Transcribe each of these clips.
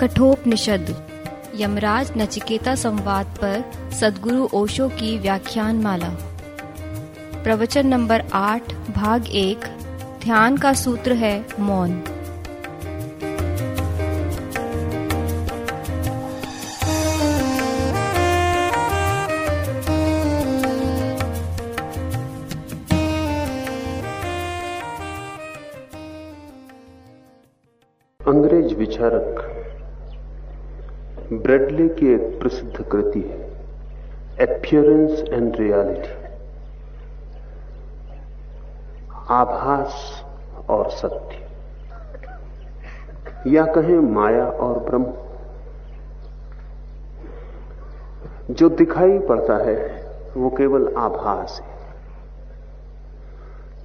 कठोपनिषद यमराज नचिकेता संवाद पर सदगुरु ओशो की व्याख्यान माला प्रवचन नंबर आठ, भाग एक, ध्यान का सूत्र है मौन। ब्रेडले की एक प्रसिद्ध कृति है एपियरेंस एंड रियलिटी आभास और सत्य। या कहें माया और ब्रह्म। जो दिखाई पड़ता है, वो केवल आभास है।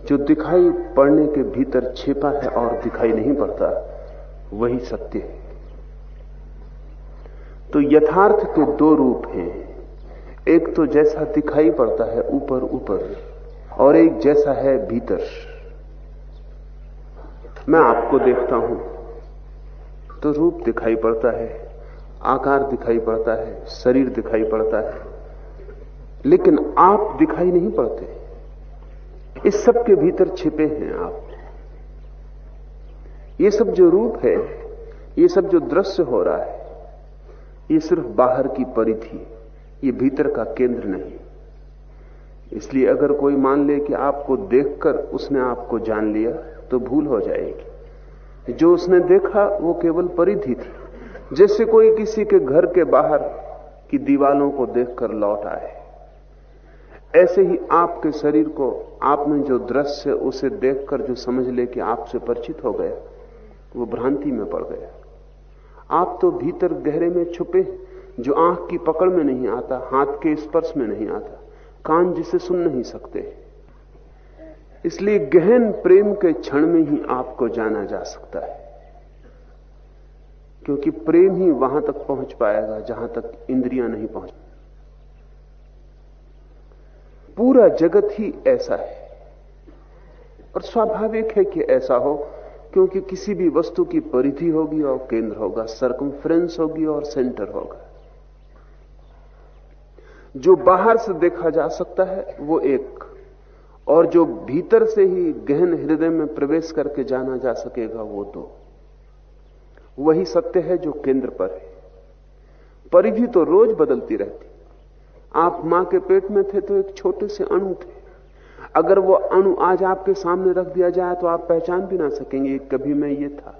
जो दिखाई पड़ने के भीतर छिपा है और दिखाई नहीं पड़ता, वही सत्य है। तो यथार्थ के दो रूप हैं। एक तो जैसा दिखाई पड़ता है ऊपर ऊपर, और एक जैसा है भीतर। मैं आपको देखता हूँ तो रूप दिखाई पड़ता है, आकार दिखाई पड़ता है, शरीर दिखाई पड़ता है, लेकिन आप दिखाई नहीं पड़ते। इस सब के भीतर छिपे हैं आप। ये सब जो रूप है, ये सब जो दृश्य हो रहा है ये सिर्फ़ बाहर की परिधि, ये भीतर का केंद्र नहीं। इसलिए अगर कोई मान ले कि आपको देखकर उसने आपको जान लिया तो भूल हो जाएगी। जो उसने देखा, वो केवल परिधि थी। जैसे कोई किसी के घर के बाहर की दीवालों को देखकर लौट आए। ऐसे ही आपके शरीर को आपने जो दृश्य, उसे देखकर जो समझ ले कि आपसे परिचित हो गया, वो भ्रांति में पड़ गया। आप तो भीतर गहरे में छुपे जो आँख की पकड़ में नहीं आता, हाथ के स्पर्श में नहीं आता, कान जिसे सुन नहीं सकते। इसलिए गहन प्रेम के क्षण में ही आपको जाना जा सकता है, क्योंकि प्रेम ही वहाँ तक पहुँच पाएगा, जहाँ तक इंद्रियाँ नहीं पहुँच पूरा जगत ही ऐसा है, और स्वाभाविक है कि ऐसा हो क्योंकि किसी भी वस्तु की परिधि होगी और केंद्र होगा सरकमफ्रेंस होगी और सेंटर होगा। जो बाहर से देखा जा सकता है, वो एक, और जो भीतर से ही गहन हृदय में प्रवेश करके जाना जा सकेगा, वो दो। वही सत्य है जो केंद्र पर है। परिधि तो रोज बदलती रहती। आप माँ के पेट में थे तो एक छोटे से अणु थे। अगर वो अणु आज आपके सामने रख दिया जाए तो आप पहचान भी ना सकेंगे कभी मैं ये था।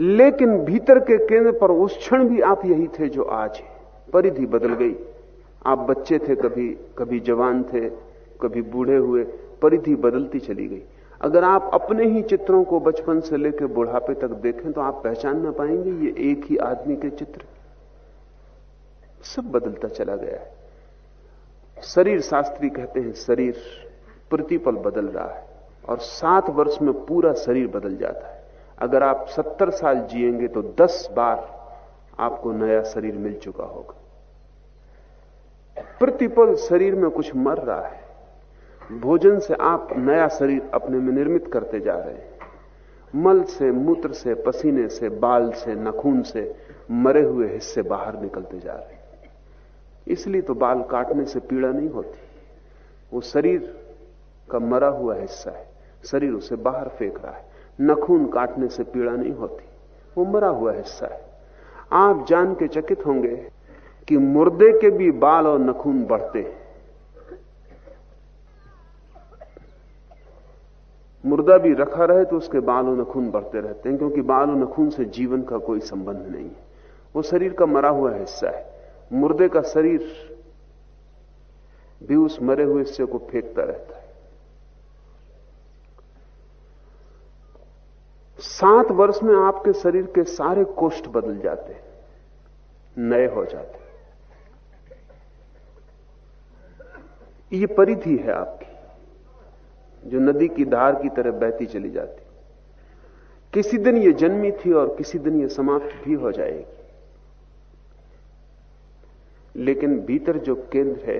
लेकिन भीतर के केंद्र पर उस क्षण भी आप यही थे जो आज है। परिधि बदल गई। आप बच्चे थे, कभी कभी जवान थे, कभी बूढ़े हुए, परिधि बदलती चली गई। अगर आप अपने ही चित्रों को बचपन से लेकर बुढ़ापे तक देखें तो आप पहचान ना पाएँगे ये एक ही आदमी के चित्र। सब बदलता चला गया है। शरीर शास्त्री कहते हैं, शरीर प्रतिपल बदल रहा है और सात वर्ष में पूरा शरीर बदल जाता है। अगर आप सत्तर साल जिएँगे तो दस बार आपको नया शरीर मिल चुका होगा। प्रतिपल शरीर में कुछ मर रहा है। भोजन से आप नया शरीर अपने में निर्मित करते जा रहे हैं। मल से, मूत्र से, पसीने से, बाल से, नखून से मरे हुए हिस्से बाहर निकलते जा रहे हैं। इसलिए तो बाल काटने से पीड़ा नहीं होती। वो शरीर का मरा हुआ हिस्सा है। शरीर उसे बाहर फेंक रहा है। नखून काटने से पीड़ा नहीं होती। वो मरा हुआ हिस्सा है। आप जान के चकित होंगे कि मुर्दे के भी बाल और नखून बढ़ते हैं। मुर्दा भी रखा रहे तो उसके बाल और नखून बढ़ते रहते हैं, क्योंकि बाल और नखून से जीवन का कोई संबंध नहीं है। वो शरीर का मरा हुआ हिस्सा है। मुर्दे का शरीर भी उस मरे हुए हिस्से को फेंकता रहता है। सात वर्ष में आपके शरीर के सारे कोष्ठ बदल जाते हैं, नए हो जाते ये परिधि है आपकी, जो नदी की धार की तरह बहती चली जाती। किसी दिन ये जन्मी थी और किसी दिन ये समाप्त भी हो जाएगी। लेकिन भीतर जो केंद्र है,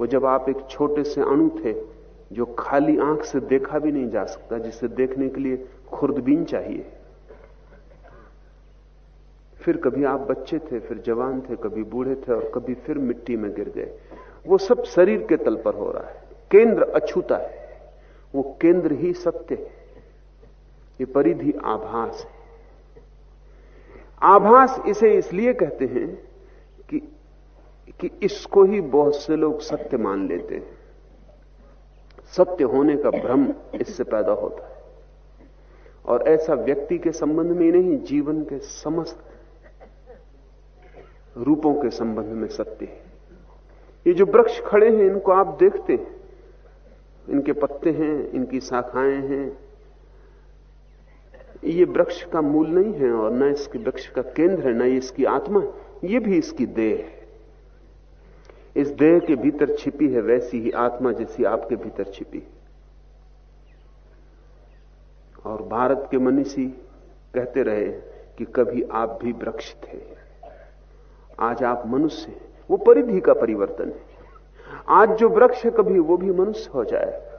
वो जब आप एक छोटे से अणु थे, जो खाली आँख से देखा भी नहीं जा सकता, जिसे देखने के लिए खुर्दबीन चाहिए। फिर कभी आप बच्चे थे, फिर जवान थे, कभी बूढ़े थे और कभी फिर मिट्टी में गिर गए। वो सब शरीर के तल पर हो रहा है। केंद्र अछूता है। वो केंद्र ही सत्य है। ये परिधि आभास है। आभास इसे इसलिए कहते हैं कि इसको ही बहुत से लोग सत्य मान लेते हैं। सत्य होने का भ्रम इससे पैदा होता है। और ऐसा व्यक्ति के संबंध में नहीं, जीवन के समस्त रूपों के संबंध में सत्य है। ये जो वृक्ष खड़े हैं, इनको आप देखते हैं। इनके पत्ते हैं, इनकी शाखाएँ हैं। ये वृक्ष का मूल नहीं है और न इसके वृक्ष का केंद्र है, न इसकी आत्मा ये भी इसकी देह है। इस देह के भीतर छिपी है, वैसी ही आत्मा जैसी आपके भीतर छिपी है। और भारत के मनीषी कहते रहे कि कभी आप भी वृक्ष थे। आज आप मनुष्य हैं, वो परिधि का परिवर्तन है। आज जो वृक्ष है कभी वो भी मनुष्य हो जाए।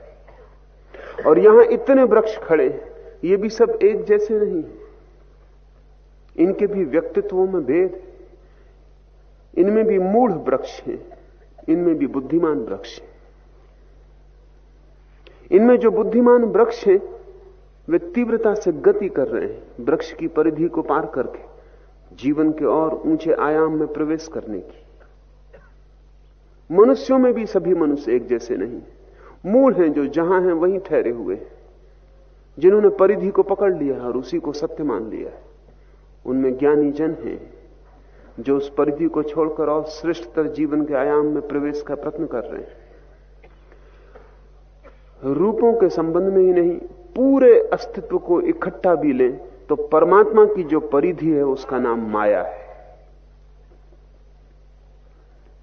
और यहाँ इतने वृक्ष खड़े ये भी सब एक जैसे नहीं इनके भी व्यक्तित्वों में भेद इनमें भी मूढ़ वृक्ष हैं। इनमें भी बुद्धिमान वृक्ष हैं। इनमें जो बुद्धिमान वृक्ष हैं, वे तीव्रता से गति कर रहे हैं। वृक्ष की परिधि को पार करके, जीवन के और ऊँचे आयाम में प्रवेश करने की। मनुष्यों में भी सभी मनुष्य एक जैसे नहीं। मूल हैं जो जहाँ हैं, वहीं ठहरे हुए हैं। जिन्होंने परिधि को पकड़ लिया और उसी को सत्य मान लिया है। उनमें ज्ञानी जन हैं। जो उस परिधि को छोड़कर और श्रेष्ठतर जीवन के आयाम में प्रवेश का प्रयत्न कर रहे हैं। रूपों के संबंध में ही नहीं, पूरे अस्तित्व को इकट्ठा भी लें तो परमात्मा की जो परिधि है, उसका नाम माया है।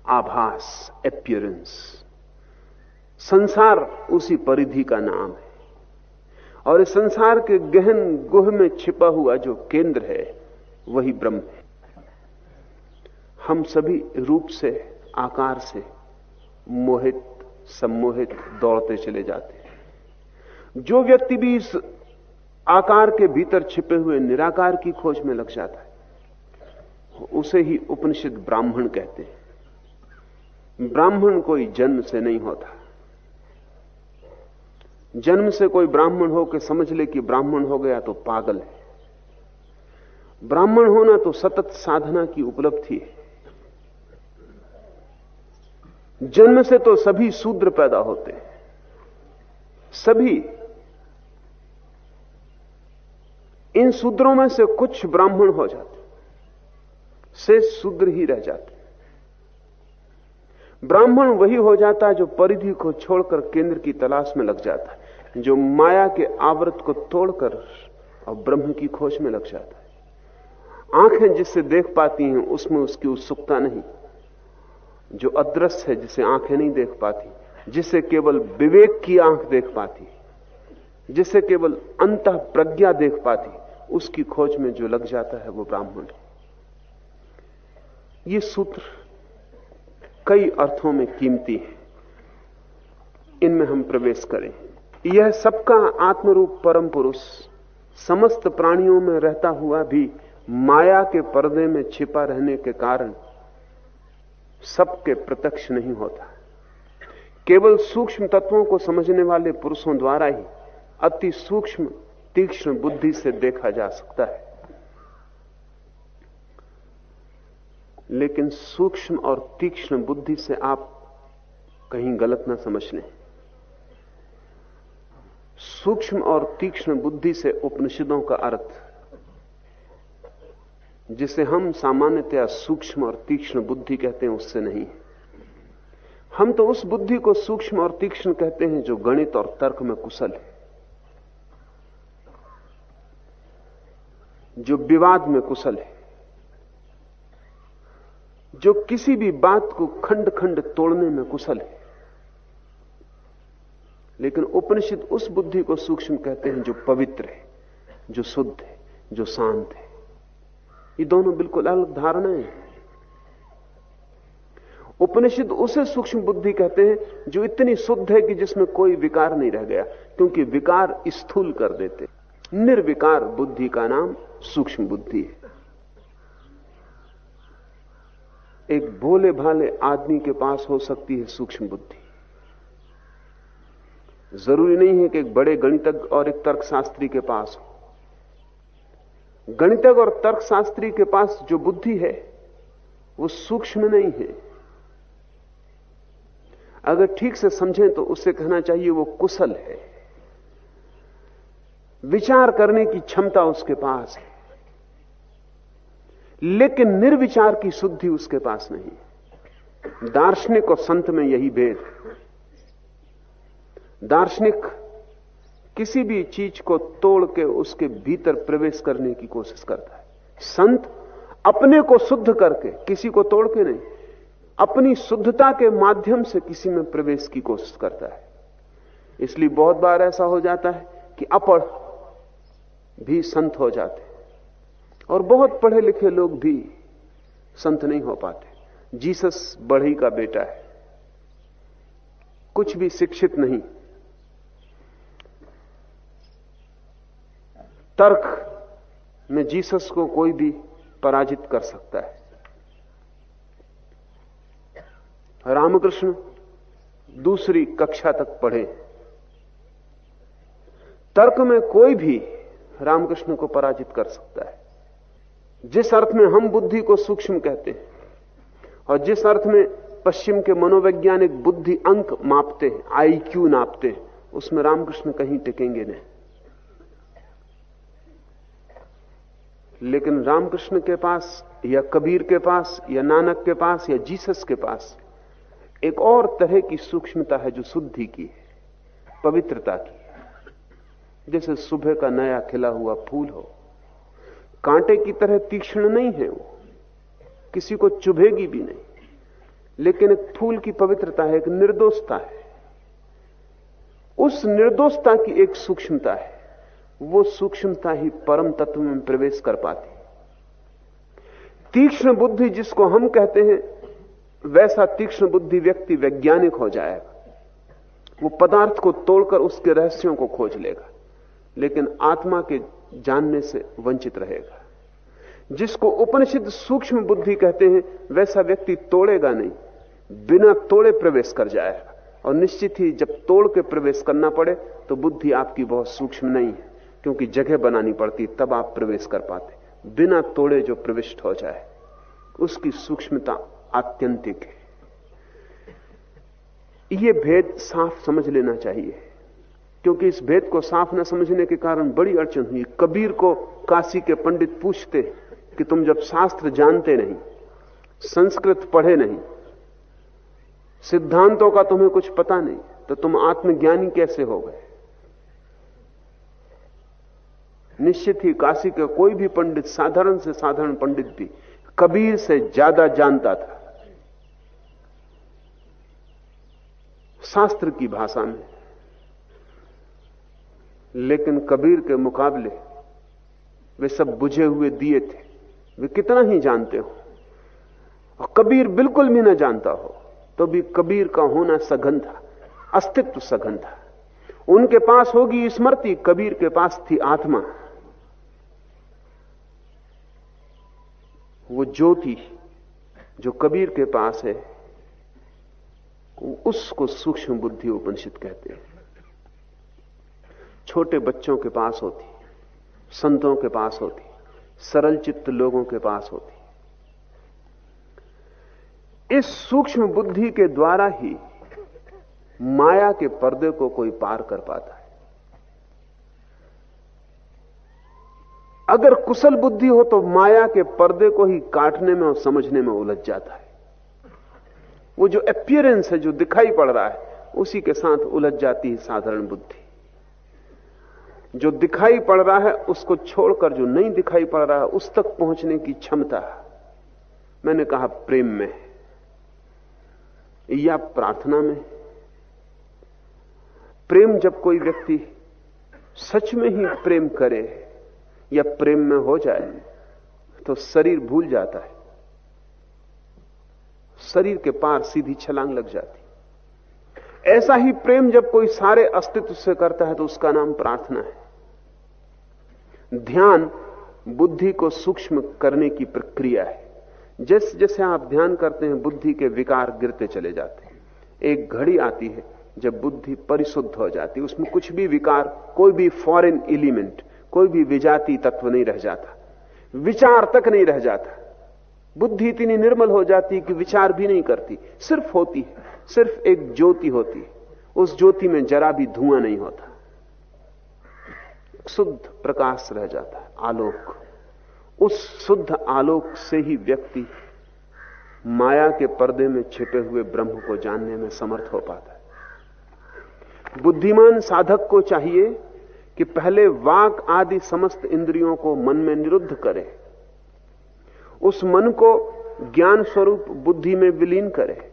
आभास एपियरेंस संसार उसी परिधि का नाम है। और इस संसार के गहन गुह में छिपा हुआ जो केंद्र है, वही ब्रह्म है। हम सभी रूप से, आकार से मोहित, सम्मोहित दौड़ते चले जाते हैं। जो व्यक्ति भी इस आकार के भीतर छिपे हुए निराकार की खोज में लग जाता है, उसे ही उपनिषद ब्राह्मण कहते हैं। ब्राह्मण कोई जन्म से नहीं होता। जन्म से कोई ब्राह्मण हो के समझ ले कि ब्राह्मण हो गया तो पागल है। ब्राह्मण होना तो सतत साधना की उपलब्धि है। जन्म से तो सभी शूद्र पैदा होते हैं। सभी। इन शूद्रों में से कुछ ब्राह्मण हो जाते से शूद्र ही रह जाते ब्राह्मण वही हो जाता है जो परिधि को छोड़कर केंद्र की तलाश में लग जाता है, जो माया के आवृत को तोड़कर और ब्रह्म की खोज में लग जाता है। आँखें जिससे देख पाती हैं, उसमें उसकी उत्सुकता नहीं। जो अदृश्य है, जिसे आँखें नहीं देख पाती, जिसे केवल विवेक की आँख देख पाती, जिसे केवल अंत प्रज्ञा देख पाती, उसकी खोज में जो लग जाता है वो ब्राह्मण है। ये सूत्र कई अर्थों में कीमती है। इनमें हम प्रवेश करें। यह सबका आत्मरूप परम पुरुष, समस्त प्राणियों में रहता हुआ भी माया के पर्दे में छिपा रहने के कारण सबके प्रत्यक्ष नहीं होता। केवल सूक्ष्म तत्वों को समझने वाले पुरुषों द्वारा ही अति सूक्ष्म, तीक्ष्ण बुद्धि से देखा जा सकता है। लेकिन सूक्ष्म और तीक्ष्ण बुद्धि से आप कहीं गलत ना समझ लें। सूक्ष्म और तीक्ष्ण बुद्धि से उपनिषदों का अर्थ जिसे हम सामान्यतया सूक्ष्म और तीक्ष्ण बुद्धि कहते हैं, उससे नहीं हम तो उस बुद्धि को सूक्ष्म और तीक्ष्ण कहते हैं, जो गणित और तर्क में कुशल है। जो विवाद में कुशल है। जो किसी भी बात को खंड खंड तोड़ने में कुशल है। लेकिन उपनिषद उस बुद्धि को सूक्ष्म कहते हैं, जो पवित्र है, जो शुद्ध है, जो शांत है। ये दोनों बिल्कुल अलग धारणाएँ हैं। उपनिषद उसे सूक्ष्म बुद्धि कहते हैं, जो इतनी शुद्ध है कि जिसमें कोई विकार नहीं रह गया, क्योंकि विकार स्थूल कर देते निर्विकार बुद्धि का नाम सूक्ष्म बुद्धि है। एक भोले भाले आदमी के पास हो सकती है सूक्ष्म बुद्धि। ज़रूरी नहीं है कि एक बड़े गणितज्ञ और एक तर्कशास्त्री के पास हो। गणितज्ञ और तर्कशास्त्री के पास जो बुद्धि है, वो सूक्ष्म नहीं है। अगर ठीक से समझें तो उससे कहना चाहिए वो कुशल है। विचार करने की क्षमता उसके पास है। लेकिन निर्विचार की शुद्धि उसके पास नहीं दार्शनिक और संत में यही भेद दार्शनिक किसी भी चीज़ को तोड़ के उसके भीतर प्रवेश करने की कोशिश करता है। संत अपने को शुद्ध करके, किसी को तोड़ के नहीं, अपनी शुद्धता के माध्यम से किसी में प्रवेश की कोशिश करता है। इसलिए बहुत बार ऐसा हो जाता है कि अपढ़ भी संत हो जाते और बहुत पढ़े लिखे लोग भी संत नहीं हो पाते। जीसस बढ़ी का बेटा है। कुछ भी शिक्षित नहीं। तर्क में जीसस को कोई भी पराजित कर सकता है। रामकृष्ण दूसरी कक्षा तक पढ़े। तर्क में कोई भी रामकृष्ण को पराजित कर सकता है। जिस अर्थ में हम बुद्धि को सूक्ष्म कहते हैं और जिस अर्थ में पश्चिम के मनोवैज्ञानिक बुद्धि अंक मापते हैं, आई क्यू नापते हैं, उसमें रामकृष्ण कहीं टिकेंगे नहीं। लेकिन रामकृष्ण के पास, या कबीर के पास, या नानक के पास, या जीसस के पास एक और तरह की सूक्ष्मता है जो शुद्धि की है, पवित्रता की जैसे सुबह का नया खिला हुआ फूल हो, कांटे की तरह तीक्ष्ण नहीं है वो, किसी को चुभेगी भी नहीं, लेकिन एक फूल की पवित्रता है, एक निर्दोषता है। उस निर्दोषता की एक सूक्ष्मता है। वो सूक्ष्मता ही परम तत्व में प्रवेश कर पाती तीक्ष्ण बुद्धि जिसको हम कहते हैं, वैसा तीक्ष्ण बुद्धि व्यक्ति वैज्ञानिक हो जाएगा। वो पदार्थ को तोड़कर उसके रहस्यों को खोज लेगा, लेकिन आत्मा के जानने से वंचित रहेगा। जिसको उपनिषद सूक्ष्म बुद्धि कहते हैं, वैसा व्यक्ति तोड़ेगा नहीं, बिना तोड़े प्रवेश कर जाएगा। और निश्चित ही जब तोड़ के प्रवेश करना पड़े तो बुद्धि आपकी बहुत सूक्ष्म नहीं है। क्योंकि जगह बनानी पड़ती, तब आप प्रवेश कर पाते। बिना तोड़े जो प्रविष्ट हो जाए, उसकी सूक्ष्मता आत्यंतिक है। यह भेद साफ़ समझ लेना चाहिए, क्योंकि इस भेद को साफ़ न समझने के कारण बड़ी अड़चन हुई। कबीर को काशी के पंडित पूछते कि तुम जब शास्त्र जानते नहीं, संस्कृत पढ़े नहीं, सिद्धांतों का तुम्हें कुछ पता नहीं तो तुम आत्मज्ञानी कैसे हो गए? निश्चित ही काशी के कोई भी पंडित, साधारण से साधारण पंडित भी कबीर से ज़्यादा जानता था। शास्त्र की भाषा में। लेकिन कबीर के मुकाबले वे सब बुझे हुए दिए थे। वे कितना ही जानते हो। और कबीर बिल्कुल भी ना जानता हो तो भी कबीर का होना सघन था, अस्तित्व सघन था। उनके पास होगी स्मृति, कबीर के पास थी आत्मा। वो ज्योति जो कबीर के पास है उसको सूक्ष्म बुद्धि उपनिषद कहते हैं। छोटे बच्चों के पास होती, संतों के पास होती, सरल चित्त लोगों के पास होती। इस सूक्ष्म बुद्धि के द्वारा ही माया के पर्दे को कोई पार कर पाता है। अगर कुशल बुद्धि हो तो माया के पर्दे को ही काटने में और समझने में उलझ जाता है। वो जो अपियरेंस है, जो दिखाई पड़ रहा है, उसी के साथ उलझ जाती है साधारण बुद्धि। जो दिखाई पड़ रहा है, उसको छोड़कर जो नहीं दिखाई पड़ रहा है, उस तक पहुँचने की क्षमता मैंने कहा, प्रेम में या प्रार्थना में प्रेम जब कोई व्यक्ति सच में ही प्रेम करे या प्रेम में हो जाए तो शरीर भूल जाता है। शरीर के पार सीधी छलांग लग जाती। ऐसा ही प्रेम जब कोई सारे अस्तित्व से करता है तो उसका नाम प्रार्थना है। ध्यान बुद्धि को सूक्ष्म करने की प्रक्रिया है। जैसे जैसे आप ध्यान करते हैं, बुद्धि के विकार गिरते चले जाते हैं। एक घड़ी आती है, जब बुद्धि परिशुद्ध हो जाती है, उसमें कुछ भी विकार, कोई भी फॉरेन एलिमेंट कोई भी विजाती तत्व नहीं रह जाता, विचार तक नहीं रह जाता। बुद्धि इतनी निर्मल हो जाती कि विचार भी नहीं करती, सिर्फ़ होती है, सिर्फ़ एक ज्योति होती है। उस ज्योति में जरा भी धुआँ नहीं होता। शुद्ध प्रकाश रह जाता है आलोक। उस शुद्ध आलोक से ही व्यक्ति माया के पर्दे में छिपे हुए ब्रह्म को जानने में समर्थ हो पाता है। बुद्धिमान साधक को चाहिए कि पहले वाक आदि समस्त इंद्रियों को मन में निरुद्ध करे, उस मन को ज्ञान स्वरूप बुद्धि में विलीन करे,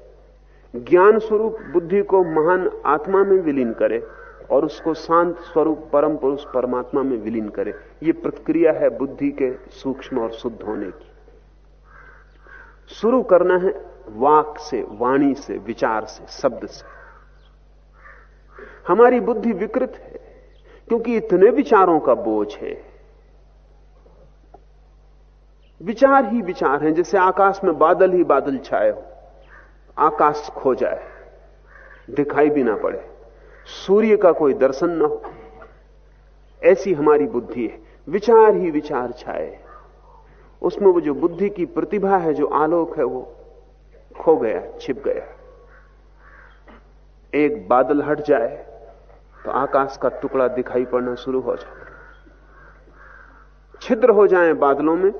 ज्ञान स्वरूप बुद्धि को महान आत्मा में विलीन करे और उसको शांत स्वरूप परम पुरुष परमात्मा में विलीन करे। यह प्रक्रिया है बुद्धि के सूक्ष्म और शुद्ध होने की। शुरू करना है वाक से, वाणी से, विचार से, शब्द से। हमारी बुद्धि विकृत है। क्योंकि इतने विचारों का बोझ है। विचार ही विचार हैं, जैसे आकाश में बादल ही बादल छाए हो। आकाश खो जाए, दिखाई भी ना पड़े। सूर्य का कोई दर्शन ना हो। ऐसी हमारी बुद्धि है। विचार ही विचार छाए। उसमें वो जो बुद्धि की प्रतिभा है, जो आलोक है, वो खो गया, छिप गया। एक बादल हट जाए तो आकाश का टुकड़ा दिखाई पड़ना शुरू हो जाता छिद्र हो जाए बादलों में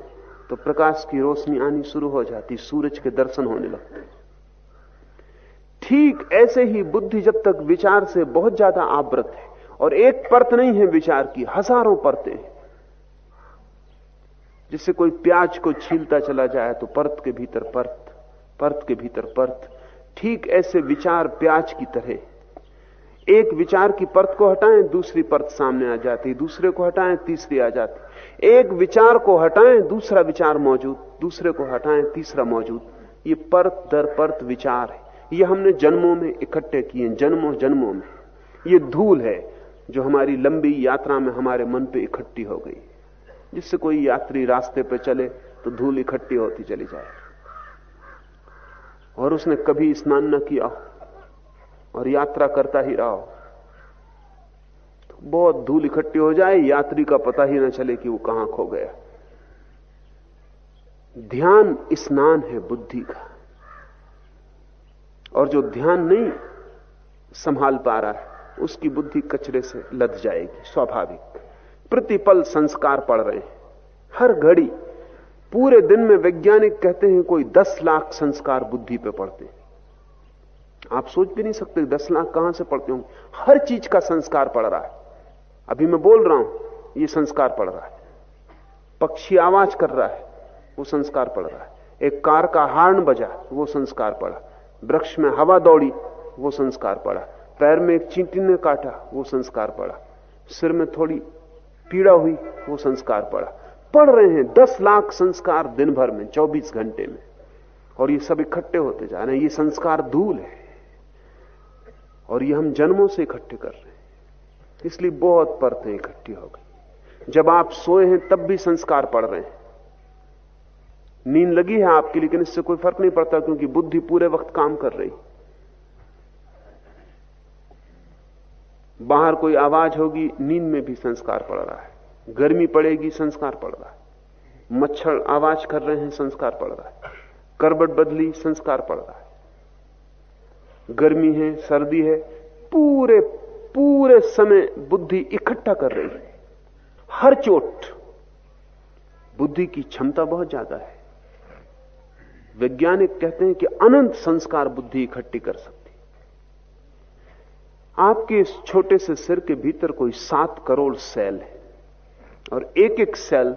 तो प्रकाश की रोशनी आनी शुरू हो जाती, सूरज के दर्शन होने लगते ठीक ऐसे ही बुद्धि जब तक विचार से बहुत ज़्यादा आवृत है, और एक परत नहीं है विचार की, हज़ारों परतें हैं। जिससे कोई प्याज को छीलता चला जाए तो परत के भीतर परत परत के भीतर परत। ठीक ऐसे विचार प्याज की तरह एक विचार की परत को हटाएँ, दूसरी परत सामने आ जाती, दूसरे को हटाएँ, तीसरी आ जाती। एक विचार को हटाएँ, दूसरा विचार मौजूद, दूसरे को हटाएँ, तीसरा मौजूद। ये परत दर परत विचार है। ये हमने जन्मों में इकट्ठे किए, जन्मों जन्मों में। ये धूल है जो हमारी लंबी यात्रा में हमारे मन पे इकट्ठी हो गई। जिससे कोई यात्री रास्ते पे चले तो धूल इकट्ठी होती चली जाए। और उसने कभी स्नान न किया और यात्रा करता ही रहा। बहुत धूल इकट्ठी हो जाए, यात्री का पता ही ना चले कि वो कहाँ खो गया। ध्यान स्नान है बुद्धि का। और जो ध्यान नहीं संभाल पा रहा है, उसकी बुद्धि कचरे से लद जाएगी, स्वाभाविक। प्रतिपल संस्कार पड़ रहे हैं। हर घड़ी, पूरे दिन में वैज्ञानिक कहते हैं कोई दस लाख संस्कार बुद्धि पे पड़ते हैं। आप सोच भी नहीं सकते, दस लाख कहाँ से पड़ते होंगे? हर चीज़ का संस्कार पड़ रहा है। अभी मैं बोल रहा हूँ, ये संस्कार पड़ रहा है। पक्षी आवाज़ कर रहा है, वो संस्कार पड़ रहा है। एक कार का हार्न बजा, वो संस्कार पड़ा वृक्ष में हवा दौड़ी, वो संस्कार पड़ा पैर में एक चींटी ने काटा, वो संस्कार पड़ा सिर में थोड़ी पीड़ा हुई, वो संस्कार पड़ा पढ़ रहे हैं, दस लाख संस्कार दिन भर में, चौबीस घंटे में। और ये सब इकट्ठे होते जा रहे हैं। ये संस्कार धूल है। और ये हम जन्मों से इकट्ठे कर रहे हैं। इसलिए बहुत परतें इकट्ठी हो गई। जब आप सोए हैं, तब भी संस्कार पड़ रहे हैं। नींद लगी है आपकी, लेकिन इससे कोई फ़र्क नहीं पड़ता क्योंकि बुद्धि पूरे वक्त काम कर रही। बाहर कोई आवाज़ होगी, नींद में भी संस्कार पड़ रहा है। गर्मी पड़ेगी, संस्कार पड़ रहा है। मच्छर आवाज़ कर रहे हैं, संस्कार पड़ रहा है। करबट बदली, संस्कार पड़ रहा है। गर्मी है, सर्दी है, पूरे पूरे समय बुद्धि इकट्ठा कर रही है। हर चोट बुद्धि की क्षमता बहुत ज़्यादा है। वैज्ञानिक कहते हैं कि अनंत संस्कार बुद्धि इकट्ठी कर सकती आपके इस छोटे से सिर के भीतर कोई सात करोड़ सेल है और एक एक सेल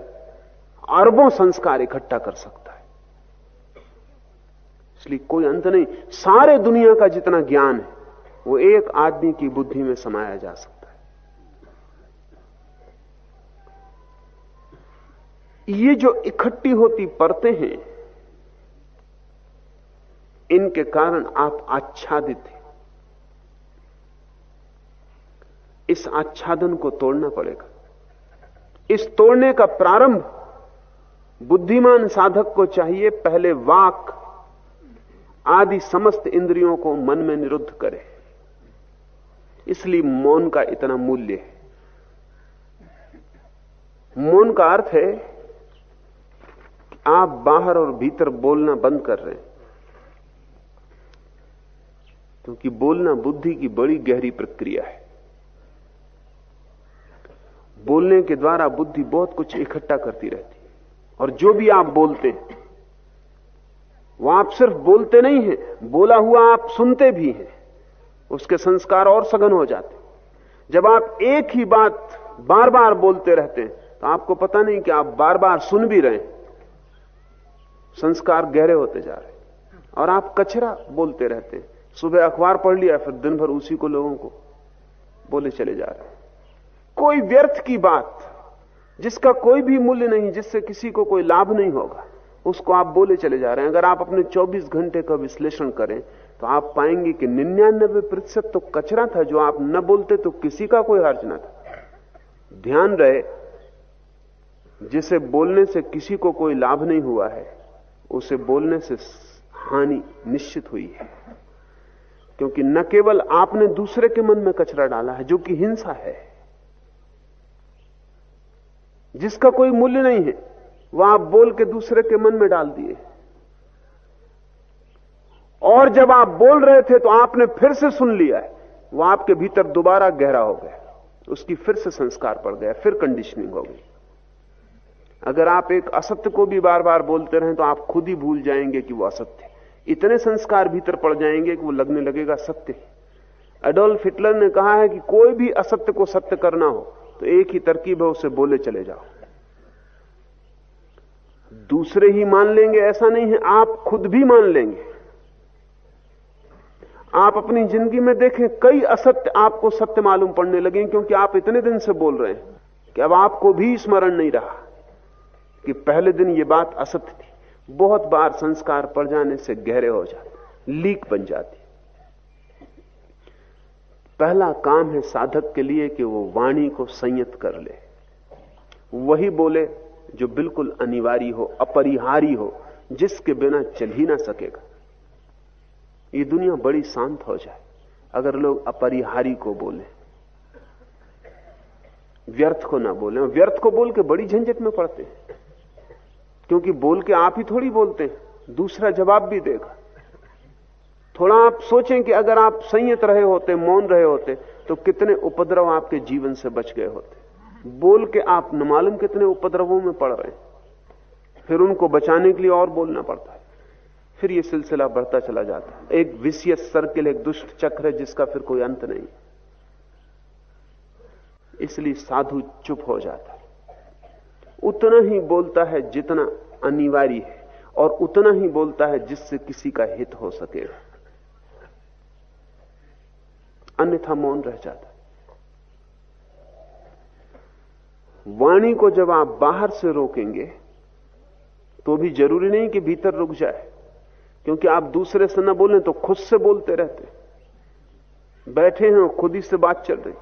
अरबों संस्कार इकट्ठा कर सकता इसलिए कोई अंत नहीं। सारे दुनिया का जितना ज्ञान है, वो एक आदमी की बुद्धि में समाया जा सकता है। ये जो इकट्ठी होती परतें हैं, इनके कारण आप आच्छादित हैं। इस आच्छादन को तोड़ना पड़ेगा। इस तोड़ने का प्रारंभ बुद्धिमान साधक को चाहिए पहले वाक आदि समस्त इंद्रियों को मन में निरुद्ध करे। इसलिए मौन का इतना मूल्य है। मौन का अर्थ है कि आप बाहर और भीतर बोलना बंद कर रहे हैं। क्योंकि बोलना बुद्धि की बड़ी गहरी प्रक्रिया है। बोलने के द्वारा बुद्धि बहुत कुछ इकट्ठा करती रहती है। और जो भी आप बोलते हैं वो आप सिर्फ़ बोलते नहीं हैं, बोला हुआ आप सुनते भी हैं। उसके संस्कार और सघन हो जाते। जब आप एक ही बात बार बार बोलते रहते हैं तो आपको पता नहीं कि आप बार बार सुन भी रहे हैं। संस्कार गहरे होते जा रहे और आप कचरा बोलते रहते हैं। सुबह अखबार पढ़ लिया, फिर दिन भर उसी को लोगों को बोले चले जा रहे हैं। कोई व्यर्थ की बात, जिसका कोई भी मूल्य नहीं, जिससे किसी को कोई लाभ नहीं होगा। उसको आप बोले चले जा रहे हैं। अगर आप अपने 24 घंटे का विश्लेषण करें तो आप पाएँगे कि निन्यानबे प्रतिशत तो कचरा था जो आप न बोलते तो किसी का कोई हर्ज ना था। ध्यान रहे, जिसे बोलने से किसी को कोई लाभ नहीं हुआ है, उसे बोलने से हानि निश्चित हुई है। क्योंकि न केवल आपने दूसरे के मन में कचरा डाला है, जो कि हिंसा है, जिसका कोई मूल्य नहीं है। वह आप बोल के दूसरे के मन में डाल दिए। और जब आप बोल रहे थे तो आपने फिर से सुन लिया है। वह आपके भीतर दोबारा गहरा हो गया। उसकी फिर से संस्कार पड़ गया, फिर कंडीशनिंग हो गई। अगर आप एक असत्य को भी बार बार बोलते रहें तो आप खुद ही भूल जाएँगे कि वो असत्य इतने संस्कार भीतर पड़ जाएँगे कि वो लगने लगेगा सत्य एडोल्फ हिटलर ने कहा है कि कोई भी असत्य को सत्य करना हो तो एक ही तरकीब है, उसे बोले चले जाओ। दूसरे ही मान लेंगे, ऐसा नहीं है, आप खुद भी मान लेंगे। आप अपनी ज़िंदगी में देखें, कई असत्य आपको सत्य मालूम पड़ने लगे क्योंकि आप इतने दिन से बोल रहे हैं कि अब आपको भी स्मरण नहीं रहा कि पहले दिन ये बात असत्य थी। बहुत बार संस्कार पड़ जाने से गहरे हो जाते लीक बन जाती पहला काम है साधक के लिए कि वो वाणी को संयत कर ले। वही बोले जो बिल्कुल अनिवार्य हो अपरिहारी हो, जिसके बिना चल ही ना सकेगा। ये दुनिया बड़ी शांत हो जाए, अगर लोग अपरिहारी को बोले, व्यर्थ को ना बोले व्यर्थ को बोल के बड़ी झंझट में पड़ते हैं, क्योंकि बोल के आप ही थोड़ी बोलते हैं, दूसरा जवाब भी देगा। थोड़ा आप सोचें कि अगर आप संयत रहे होते, मौन रहे होते तो कितने उपद्रव आपके जीवन से बच गए होते। बोल के आप न मालूम कितने उपद्रवों में पड़ रहे हैं। फिर उनको बचाने के लिए और बोलना पड़ता है। फिर यह सिलसिला बढ़ता चला जाता है। एक विशियस सर्किल एक दुष्ट चक्र है, जिसका फिर कोई अंत नहीं। इसलिए साधु चुप हो जाता है। उतना ही बोलता है जितना अनिवार्य है, और उतना ही बोलता है जिससे किसी का हित हो सके। अन्यथा मौन रह जाता वाणी को जब आप बाहर से रोकेंगे तो भी ज़रूरी नहीं कि भीतर रुक जाए, क्योंकि आप दूसरे से न बोलें तो खुद से बोलते रहते बैठे हैं खुद ही से बात चल रही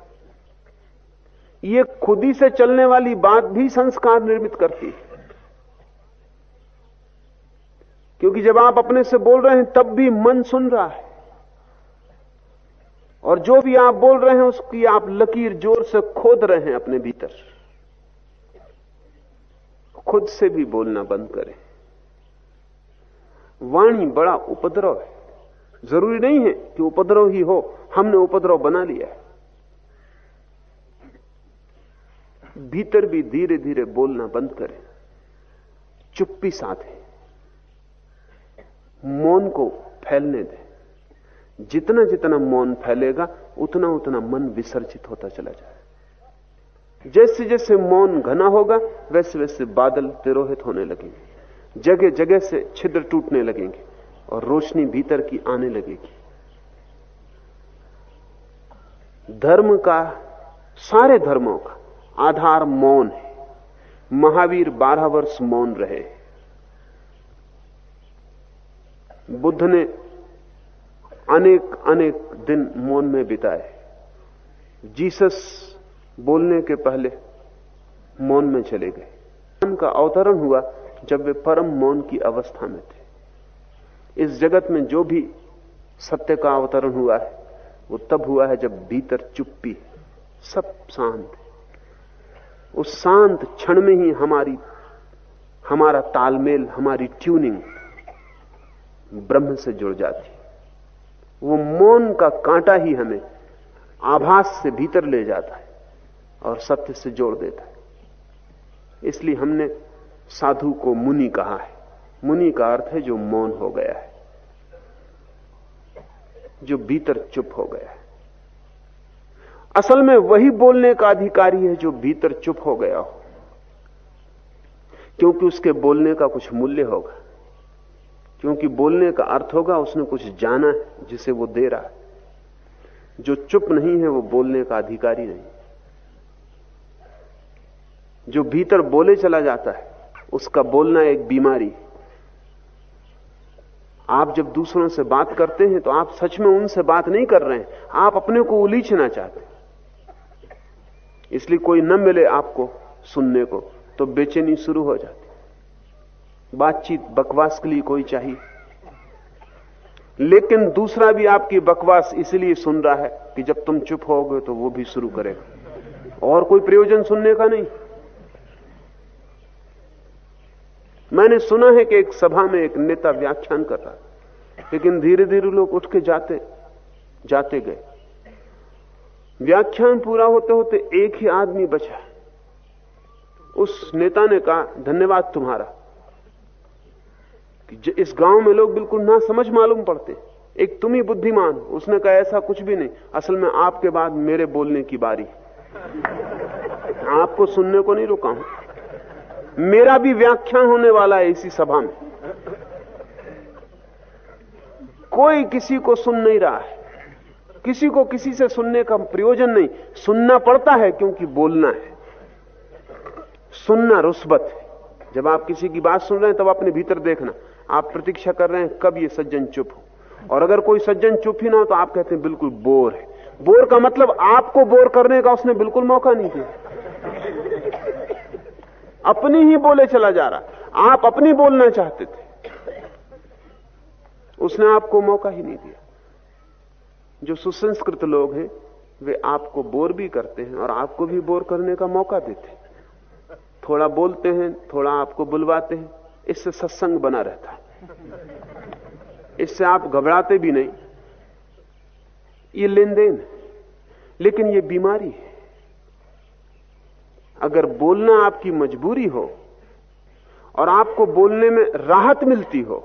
ये खुद ही से चलने वाली बात भी संस्कार निर्मित करती है। क्योंकि जब आप अपने से बोल रहे हैं, तब भी मन सुन रहा है। और जो भी आप बोल रहे हैं, उसकी आप लकीर ज़ोर से खोद रहे हैं अपने भीतर। खुद से भी बोलना बंद करें। वाणी बड़ा उपद्रव है। ज़रूरी नहीं है कि उपद्रव ही हो। हमने उपद्रव बना लिया है। भीतर भी धीरे धीरे बोलना बंद करें। चुप्पी साधे मौन को फैलने दें। जितना जितना मौन फैलेगा, उतना उतना मन विसर्जित होता चला जाए जैसे जैसे मौन घना होगा, वैसे वैसे बादल तिरोहित होने लगेंगे। जगह जगह से छिद्र टूटने लगेंगे और रोशनी भीतर की आने लगेगी। धर्म का, सारे धर्मों का आधार मौन है। महावीर बारह वर्ष मौन रहे। बुद्ध ने अनेक अनेक दिन मौन में बिताए। जीसस बोलने के पहले मौन में चले गए। उनका अवतरण हुआ जब वे परम मौन की अवस्था में थे। इस जगत में जो भी सत्य का अवतरण हुआ है, वो तब हुआ है जब भीतर चुप्पी सब शांत उस शांत क्षण में ही हमारी, हमारा तालमेल, हमारी ट्यूनिंग ब्रह्म से जुड़ जाती वो मौन का कांटा ही हमें आभास से भीतर ले जाता है। और सत्य से जोड़ देता है। इसलिए हमने साधु को मुनि कहा है। मुनि का अर्थ है जो मौन हो गया है, जो भीतर चुप हो गया है। असल में वही बोलने का अधिकारी है जो भीतर चुप हो गया हो, क्योंकि उसके बोलने का कुछ मूल्य होगा। क्योंकि बोलने का अर्थ होगा, उसने कुछ जाना है जिसे वो दे रहा है। जो चुप नहीं है, वो बोलने का अधिकारी नहीं। जो भीतर बोले चला जाता है, उसका बोलना एक बीमारी आप जब दूसरों से बात करते हैं तो आप सच में उनसे बात नहीं कर रहे हैं। आप अपने को उलीचना चाहते हैं। इसलिए कोई न मिले आपको सुनने को तो बेचैनी शुरू हो जाती बातचीत बकवास के लिए कोई चाहिए। लेकिन दूसरा भी आपकी बकवास इसलिए सुन रहा है कि जब तुम चुप होगे तो वो भी शुरू करेगा। और कोई प्रयोजन सुनने का नहीं। मैंने सुना है कि एक सभा में एक नेता व्याख्यान कर रहा लेकिन धीरे धीरे लोग उठ के जाते जाते गए। व्याख्यान पूरा होते होते एक ही आदमी बचा। उस नेता ने कहा, धन्यवाद तुम्हारा। कि इस गाँव में लोग बिल्कुल ना समझ मालूम पड़ते। एक तुम ही बुद्धिमान, उसने कहा, ऐसा कुछ भी नहीं। असल में आपके बाद मेरे बोलने की बारी आपको सुनने को नहीं रुका हूँ। मेरा भी व्याख्यान होने वाला है इसी सभा में। कोई किसी को सुन नहीं रहा है। किसी को किसी से सुनने का प्रयोजन नहीं। सुनना पड़ता है क्योंकि बोलना है। सुनना रुस्बत है। जब आप किसी की बात सुन रहे हैं, तब अपने भीतर देखना। आप प्रतीक्षा कर रहे हैं, कब ये सज्जन चुप हो। और अगर कोई सज्जन चुप ही ना हो तो आप कहते हैं, बिल्कुल बोर है। बोर का मतलब आपको बोर करने का उसने बिल्कुल मौका नहीं दिया। अपनी ही बोले चला जा रहा। आप अपनी बोलना चाहते थे। उसने आपको मौका ही नहीं दिया। जो सुसंस्कृत लोग हैं, वे आपको बोर भी करते हैं और आपको भी बोर करने का मौका देते हैं। थोड़ा बोलते हैं, थोड़ा आपको बुलवाते हैं। इससे सत्संग बना रहता है। इससे आप घबराते भी नहीं। ये लेन देन लेकिन ये बीमारी है। अगर बोलना आपकी मजबूरी हो और आपको बोलने में राहत मिलती हो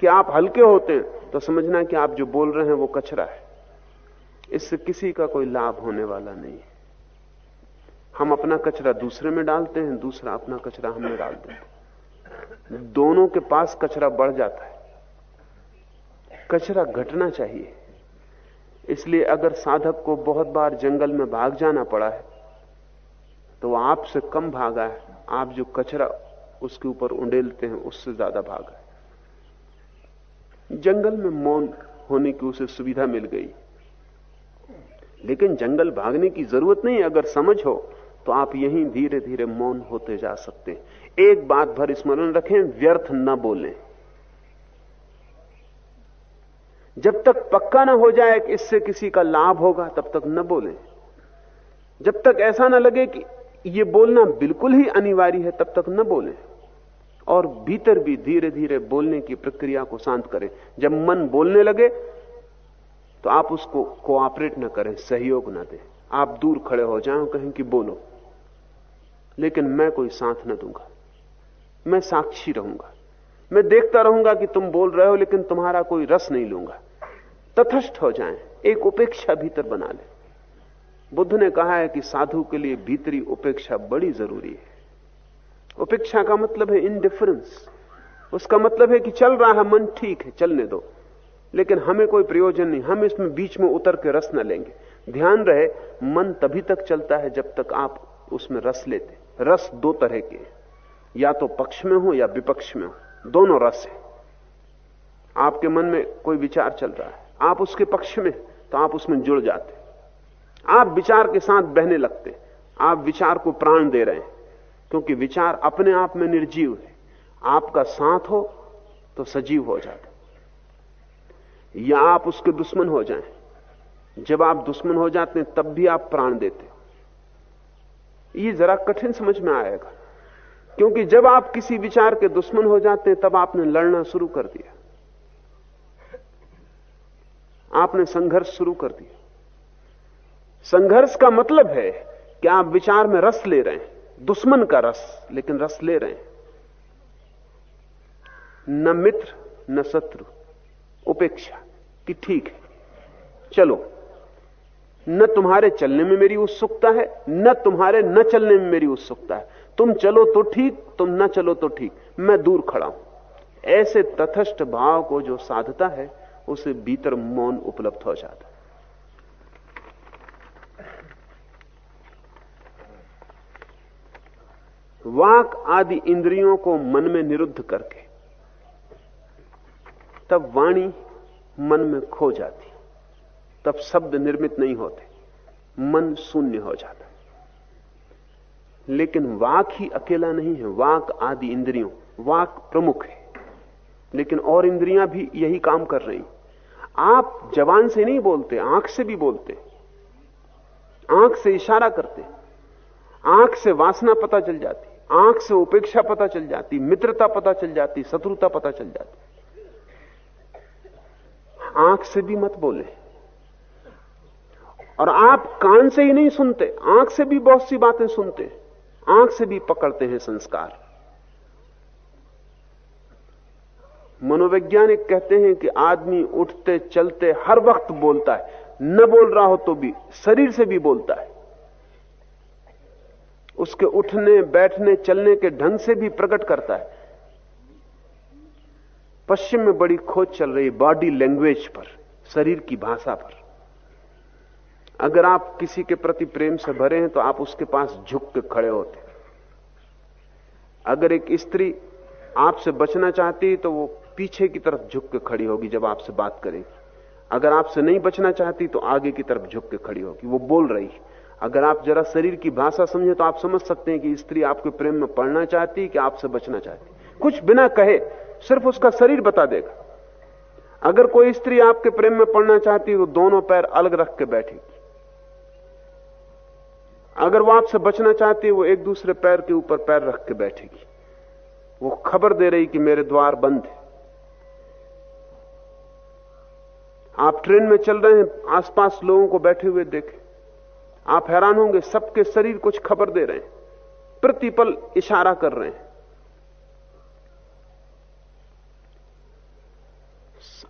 कि आप हल्के होते हैं तो समझना कि आप जो बोल रहे हैं वो कचरा है। इससे किसी का कोई लाभ होने वाला नहीं है। हम अपना कचरा दूसरे में डालते हैं, दूसरा अपना कचरा हमें डाल देते हैं। दोनों के पास कचरा बढ़ जाता है। कचरा घटना चाहिए। इसलिए अगर साधक को बहुत बार जंगल में भाग जाना पड़ा है तो आपसे कम भागा है। आप जो कचरा उसके ऊपर उंडेलते हैं, उससे ज़्यादा भागा है। जंगल में मौन होने की उसे सुविधा मिल गई। लेकिन जंगल भागने की ज़रूरत नहीं, अगर समझ हो तो आप यहीं धीरे धीरे मौन होते जा सकते हैं। एक बात भर स्मरण रखें, व्यर्थ न बोलें। जब तक पक्का ना हो जाए कि इससे किसी का लाभ होगा, तब तक न बोलें। जब तक ऐसा ना लगे कि यह बोलना बिल्कुल ही अनिवार्य है, तब तक न बोलें। और भीतर भी धीरे धीरे बोलने की प्रक्रिया को शांत करें। जब मन बोलने लगे तो आप उसको कोऑपरेट ना करें, सहयोग ना दें। आप दूर खड़े हो जाएँ कहें कि बोलो। लेकिन मैं कोई साथ ना दूँगा। मैं साक्षी रहूँगा। मैं देखता रहूँगा कि तुम बोल रहे हो, लेकिन तुम्हारा कोई रस नहीं लूँगा। तथस्थ हो जाएँ। एक उपेक्षा भीतर बना ले। बुद्ध ने कहा है कि साधु के लिए भीतरी उपेक्षा बड़ी ज़रूरी है। उपेक्षा का मतलब है इनडिफरेंस उसका मतलब है कि चल रहा है मन ठीक है, चलने दो। लेकिन हमें कोई प्रयोजन नहीं, हम इसमें बीच में उतर के रस न लेंगे। ध्यान रहे, मन तभी तक चलता है जब तक आप उसमें रस लेते। रस दो तरह के या तो पक्ष में हो या विपक्ष में हो, दोनों रस है। आपके मन में कोई विचार चल रहा है। आप उसके पक्ष में तो आप उसमें जुड़ जाते आप विचार के साथ बहने लगते आप विचार को प्राण दे रहे हैं। क्योंकि विचार अपने आप में निर्जीव है। आपका साथ हो तो सजीव हो जाता या आप उसके दुश्मन हो जाएँ। जब आप दुश्मन हो जाते हैं, तब भी आप प्राण देते ये जरा कठिन समझ में आएगा। क्योंकि जब आप किसी विचार के दुश्मन हो जाते हैं, तब आपने लड़ना शुरू कर दिया। आपने संघर्ष शुरू कर दिया। संघर्ष का मतलब है कि आप विचार में रस ले रहे हैं, दुश्मन का रस, लेकिन रस ले रहे हैं। न मित्र, न शत्रु, उपेक्षा कि ठीक है। चलो, न तुम्हारे चलने में मेरी उत्सुकता है, न तुम्हारे न चलने में मेरी उत्सुकता है। तुम चलो तो ठीक, तुम न चलो तो ठीक, मैं दूर खड़ा हूँ। ऐसे तथस्थ भाव को जो साधता है, उसे भीतर मौन उपलब्ध हो जाता है। वाक आदि इंद्रियों को मन में निरुद्ध करके, तब वाणी मन में खो जाती, तब शब्द निर्मित नहीं होते, मन शून्य हो जाता। लेकिन वाक ही अकेला नहीं है, वाक आदि इंद्रियों, वाक प्रमुख है। लेकिन और इंद्रियाँ भी यही काम कर रही। आप जवान से नहीं बोलते, आँख से भी बोलते, आँख से इशारा करते, आँख से वासना पता चल जाती। आँख से उपेक्षा पता चल जाती, मित्रता पता चल जाती, शत्रुता पता चल जाती। आँख से भी मत बोले। और आप कान से ही नहीं सुनते, आँख से भी बहुत सी बातें सुनते, आँख से भी पकड़ते हैं संस्कार। मनोवैज्ञानिक कहते हैं कि आदमी उठते, चलते, हर वक्त बोलता है। न बोल रहा हो तो भी, शरीर से भी बोलता है। उसके उठने, बैठने, चलने के ढंग से भी प्रकट करता है। पश्चिम में बड़ी खोज चल रही बॉडी लैंग्वेज पर, शरीर की भाषा पर। अगर आप किसी के प्रति प्रेम से भरे हैं तो आप उसके पास झुक के खड़े होते अगर एक स्त्री आपसे बचना चाहती है तो वो पीछे की तरफ़ झुक के खड़ी होगी जब आपसे बात करेगी। अगर आपसे नहीं बचना चाहती तो आगे की तरफ़ झुक के खड़ी होगी। वो बोल रही अगर आप जरा शरीर की भाषा समझे तो आप समझ सकते हैं कि स्त्री आपके प्रेम में पढ़ना चाहती कि आपसे बचना चाहती कुछ बिना कहे सिर्फ़ उसका शरीर बता देगा। अगर कोई स्त्री आपके प्रेम में पढ़ना चाहती तो दोनों पैर अलग रख के बैठेगी। अगर वो आपसे बचना चाहती है, वो एक दूसरे पैर के ऊपर पैर रख के बैठेगी। वो खबर दे रही कि मेरे द्वार बंद है। आप ट्रेन में चल रहे हैं, आसपास लोगों को बैठे हुए देखें। आप हैरान होंगे, सबके शरीर कुछ खबर दे रहे हैं, प्रतिपल इशारा कर रहे हैं।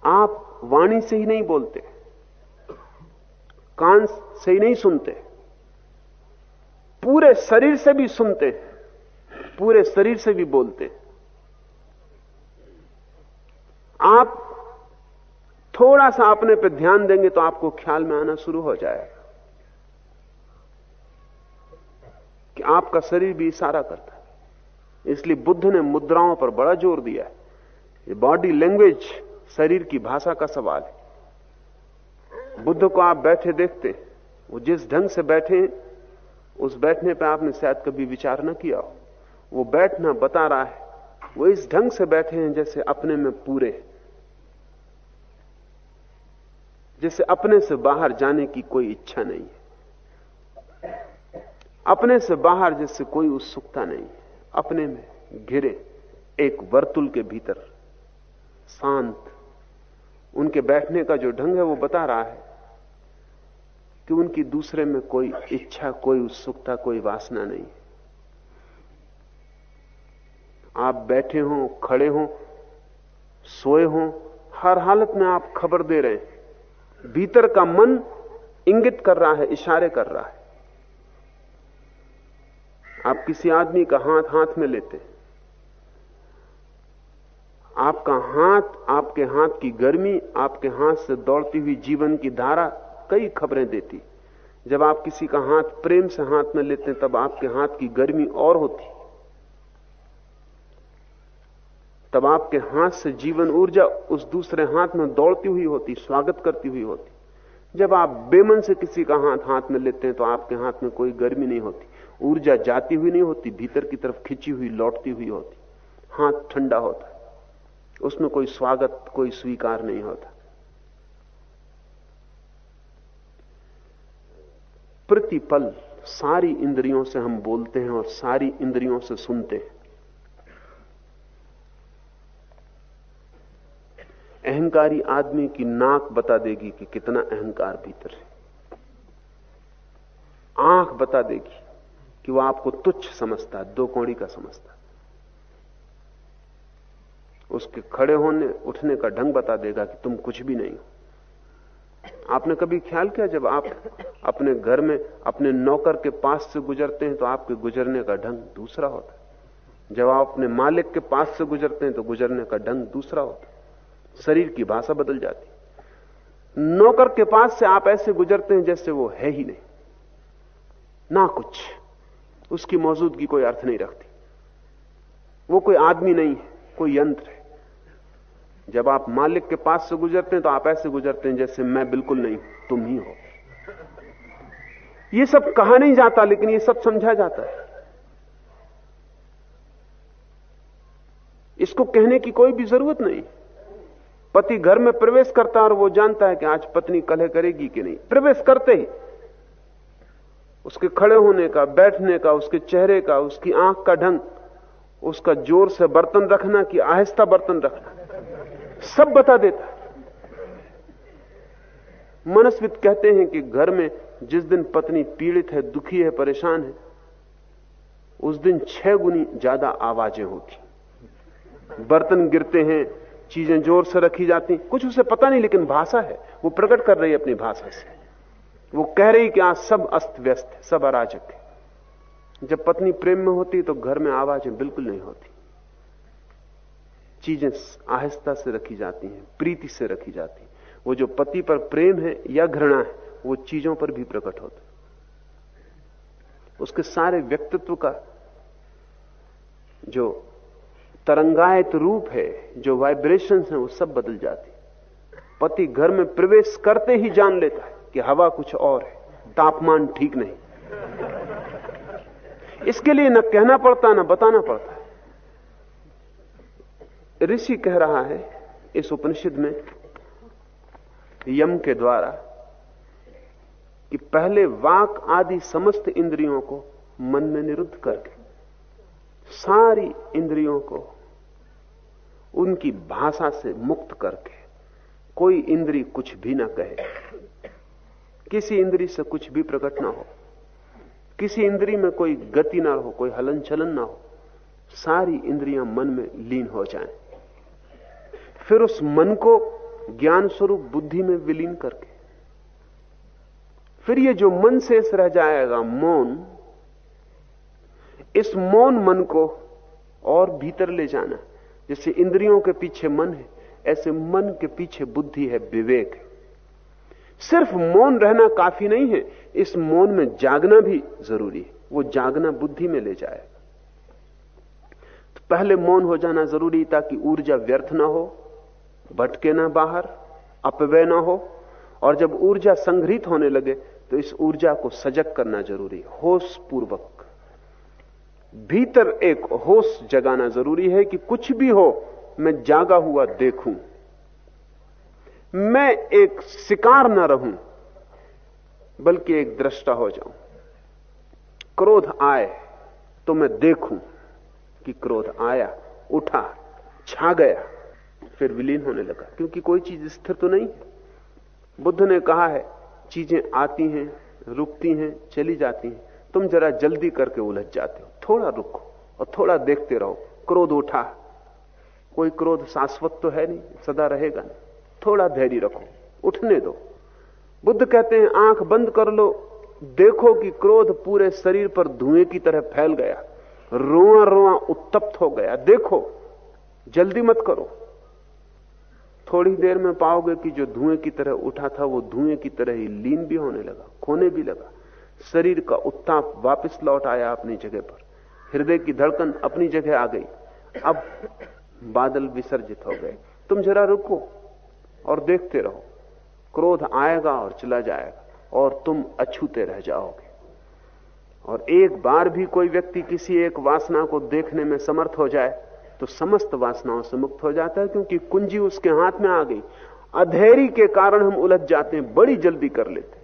आप वाणी से ही नहीं बोलते, कान से ही नहीं सुनते, पूरे शरीर से भी सुनते, पूरे शरीर से भी बोलते। आप थोड़ा सा अपने पे ध्यान देंगे तो आपको ख्याल में आना शुरू हो जाएगा। कि आपका शरीर भी इशारा करता है। इसलिए बुद्ध ने मुद्राओं पर बड़ा ज़ोर दिया है। ये बॉडी लैंग्वेज शरीर की भाषा का सवाल है। बुद्ध को आप बैठे देखते, वो जिस ढंग से बैठे, उस बैठने पर आपने शायद कभी विचार न किया हो। वो बैठना बता रहा है, वो इस ढंग से बैठे हैं जैसे अपने में पूरे जैसे अपने से बाहर जाने की कोई इच्छा नहीं है। अपने से बाहर जैसे कोई उत्सुकता नहीं, अपने में घिरे, एक वर्तुल के भीतर, शांत। उनके बैठने का जो ढंग है वो बता रहा है कि उनकी दूसरे में कोई इच्छा, कोई उत्सुकता, कोई वासना नहीं। आप बैठे हो, खड़े हो, सोए हो, हर हालत में आप खबर दे रहे हैं। भीतर का मन इंगित कर रहा है, इशारे कर रहा है। आप किसी आदमी का हाथ हाथ में लेते आपका हाथ आपके हाथ की गर्मी, आपके हाथ से दौड़ती हुई जीवन की धारा कई खबरें देती। जब आप किसी का हाथ प्रेम से हाथ में लेते हैं, तब आपके हाथ की गर्मी और होती। तब आपके हाथ से जीवन ऊर्जा उस दूसरे हाथ में दौड़ती हुई होती, स्वागत करती हुई होती। जब आप बेमन से किसी का हाथ हाथ में लेते हैं तो आपके हाथ में कोई गर्मी नहीं होती। ऊर्जा जाती हुई नहीं होती, भीतर की तरफ़ खिंची हुई, लौटती हुई होती। हाथ ठंडा होता उसमें कोई स्वागत, कोई स्वीकार नहीं होता। प्रतिपल सारी इंद्रियों से हम बोलते हैं और सारी इंद्रियों से सुनते हैं। अहंकारी आदमी की नाक बता देगी कि कितना अहंकार भीतर है। आँख बता देगी कि वह आपको तुच्छ समझता है दो कौड़ी का समझता। है उसके खड़े होने, उठने का ढंग बता देगा कि तुम कुछ भी नहीं हो। आपने कभी ख्याल किया, जब आप अपने घर में, अपने नौकर के पास से गुजरते हैं तो आपके गुजरने का ढंग दूसरा होता है। जब आप अपने मालिक के पास से गुजरते हैं तो गुजरने का ढंग दूसरा होता है। शरीर की भाषा बदल जाती नौकर के पास से आप ऐसे गुजरते हैं जैसे वो है ही नहीं। ना कुछ। उसकी मौजूदगी कोई अर्थ नहीं रखती। वो कोई आदमी नहीं है, कोई यंत्र है। जब आप मालिक के पास से गुजरते हैं तो आप ऐसे गुजरते हैं जैसे मैं बिल्कुल नहीं तुम ही हो। ये सब कहा नहीं जाता, लेकिन ये सब समझा जाता है। इसको कहने की कोई भी ज़रूरत नहीं। पति घर में प्रवेश करता है और वो जानता है कि आज पत्नी कलह करेगी कि नहीं। प्रवेश करते ही उसके खड़े होने का, बैठने का, उसके चेहरे का, उसकी आँख का ढंग, उसका ज़ोर से बर्तन रखना कि आहिस्ता बर्तन रखना, सब बता देता। मनस्वित कहते हैं कि घर में जिस दिन पत्नी पीड़ित है, दुखी है, परेशान है, उस दिन छह गुनी ज़्यादा आवाज़ें होती। बर्तन गिरते हैं, चीज़ें ज़ोर से रखी जाती, कुछ उसे पता नहीं, लेकिन भाषा है, वो प्रकट कर रही है अपनी भाषा से। वो कह रही कि आज सब अस्त व्यस्त है, सब अराजक है। जब पत्नी प्रेम में होती तो घर में आवाज़ें बिल्कुल नहीं होती। चीज़ें आहिस्ता से रखी जाती हैं, प्रीति से रखी जाती वो जो पति पर प्रेम है या घृणा है, वो चीज़ों पर भी प्रकट होता उसके सारे व्यक्तित्व का जो तरंगायत रूप है, जो वाइब्रेशंस हैं, वो सब बदल जाती पति घर में प्रवेश करते ही जान लेता है। कि हवा कुछ और है, तापमान ठीक नहीं। इसके लिए न कहना पड़ता, न बताना पड़ता है। ऋषि कह रहा है इस उपनिषद में, यम के द्वारा, कि पहले वाक आदि समस्त इंद्रियों को मन में निरुद्ध करके, सारी इंद्रियों को उनकी भाषा से मुक्त करके, कोई इंद्री कुछ भी ना कहे। किसी इंद्री से कुछ भी प्रकट ना हो, किसी इंद्री में कोई गति ना हो, कोई हलन चलन ना हो, सारी इंद्रियाँ मन में लीन हो जाएँ। फिर उस मन को ज्ञान स्वरूप बुद्धि में विलीन करके, फिर ये जो मन शेष रह जाएगा, मौन, इस मौन मन को और भीतर ले जाना जैसे इंद्रियों के पीछे मन है, ऐसे मन के पीछे बुद्धि है, विवेक है सिर्फ़ मौन रहना काफ़ी नहीं है, इस मौन में जागना भी ज़रूरी है, वो जागना बुद्धि में ले जाएगा तो पहले मौन हो जाना ज़रूरी ताकि ऊर्जा व्यर्थ ना हो, भटके ना बाहर, अपव्यय ना हो, और जब ऊर्जा संग्रहित होने लगे तो इस ऊर्जा को सजग करना ज़रूरी होश पूर्वक भीतर एक होश जगाना ज़रूरी है कि कुछ भी हो, मैं जागा हुआ देखूँ। मैं एक शिकार न रहूँ, बल्कि एक दृष्टा हो जाऊँ। क्रोध आए तो मैं देखूँ कि क्रोध आया, उठा, छा गया, फिर विलीन होने लगा। क्योंकि कोई चीज़ स्थिर तो नहीं बुद्ध ने कहा है, चीज़ें आती हैं, रुकती हैं, चली जाती हैं। तुम जरा जल्दी करके उलझ जाते हो। थोड़ा रुको और थोड़ा देखते रहो। क्रोध उठा। कोई क्रोध शाश्वत तो है नहीं, सदा रहेगा नहीं। थोड़ा धैर्य रखो, उठने दो। बुद्ध कहते हैं, आँख बंद कर लो। देखो कि क्रोध पूरे शरीर पर धुएँ की तरह फैल गया। रोआ रोआ उत्तप्त हो गया। देखो, जल्दी मत करो। थोड़ी देर में पाओगे कि जो धुएँ की तरह उठा था, वो धुएँ की तरह ही लीन भी होने लगा, खोने भी लगा। शरीर का उत्ताप वापस लौट आया अपनी जगह पर। हृदय की धड़कन अपनी जगह आ गई। अब बादल विसर्जित हो गए। तुम जरा रुको। और देखते रहो, क्रोध आएगा और चला जाएगा, और तुम अछूते रह जाओगे। और एक बार भी कोई व्यक्ति किसी एक वासना को देखने में समर्थ हो जाए तो समस्त वासनाओं से मुक्त हो जाता है, क्योंकि कुंजी उसके हाथ में आ गई। अधेरी के कारण हम उलझ जाते हैं, बड़ी जल्दी कर लेते